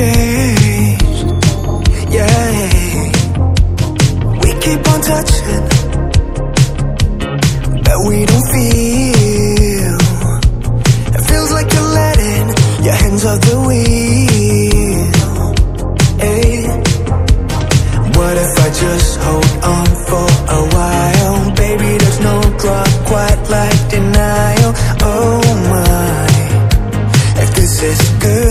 changed. Yeah, we keep on touching, but we don't feel. It feels like you're letting your hands off the wheel. Hey, what if I just hold on for a while? Baby, there's no drug quite like denial. Oh my, if this is goodbye,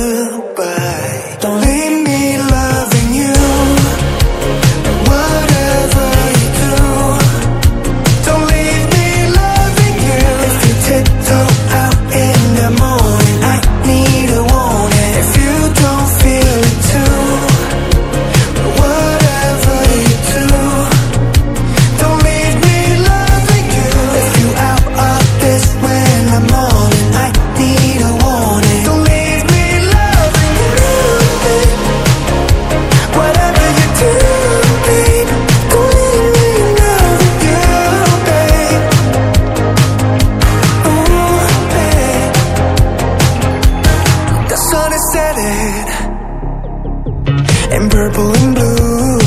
in purple and blue.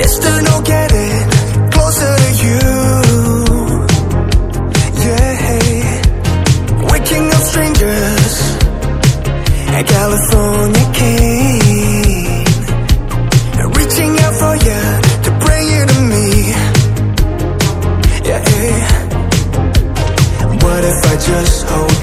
It's still no getting closer to you. Yeah, waking up strangers at California King, reaching out for you to bring you to me. Yeah. What if I just hold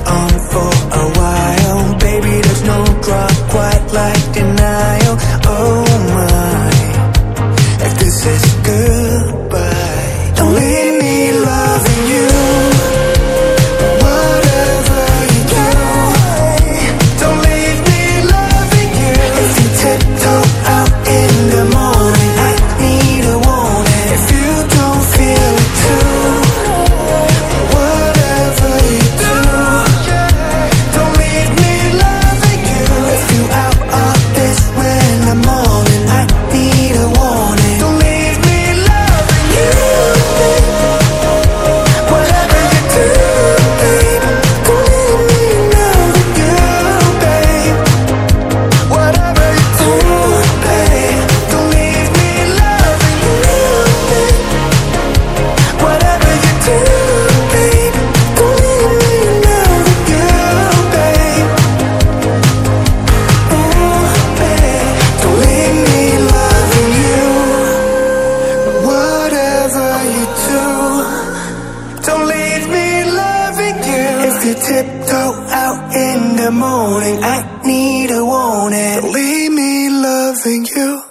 you tiptoe out in the morning, I need a warning. Leave me loving you.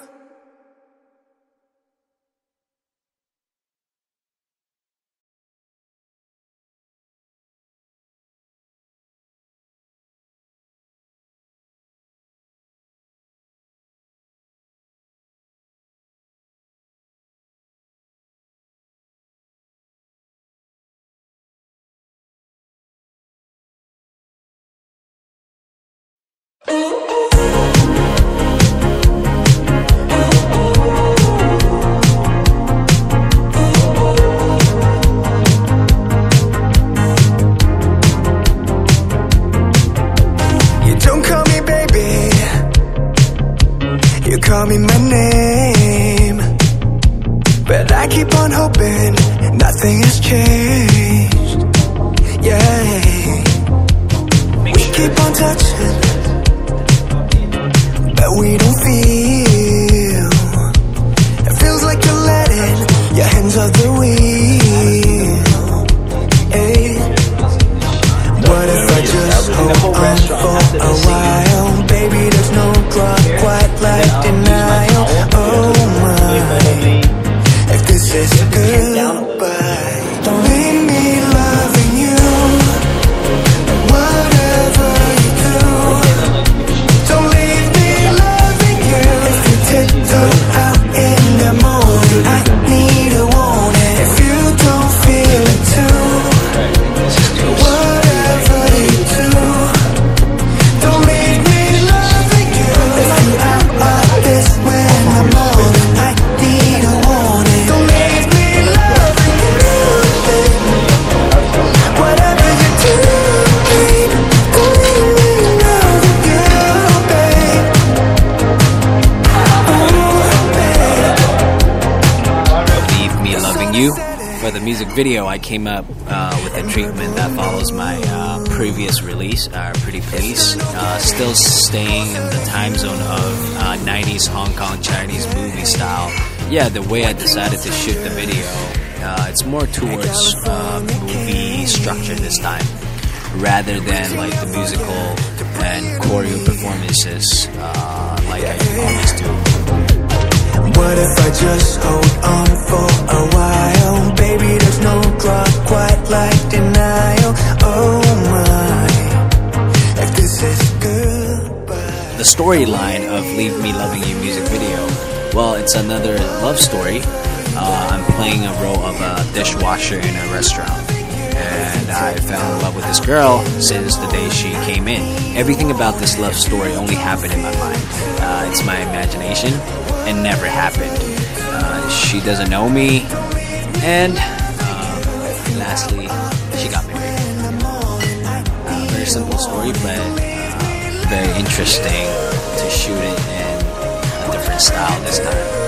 Call me baby. You call me my name. But I keep on hoping nothing has changed. Yeah. We keep on touching. We don't feel. It feels like you're letting your hands off the wheel. Hey. What if I just hold on for a while? Baby, there's no drug quite like denial. Oh my, if this is goodbye, the music video, I came up uh, with a treatment that follows my uh, previous release, uh, Pretty Please. Uh, still staying in the time zone of 90s uh, Hong Kong Chinese movie style. Yeah, the way I decided to shoot the video, uh, it's more towards movie structure this time, rather than like the musical and choreo performances like I always do. What if I just hold The storyline of Leave Me Loving You music video, well, it's another love story. Uh, I'm playing a role of a dishwasher in a restaurant. And I fell in love with this girl since the day she came in. Everything about this love story only happened in my mind. Uh, it's my imagination and never happened. Uh, she doesn't know me, and um, lastly, she got married. Uh, very simple story, but very interesting to shoot it in a different style this time.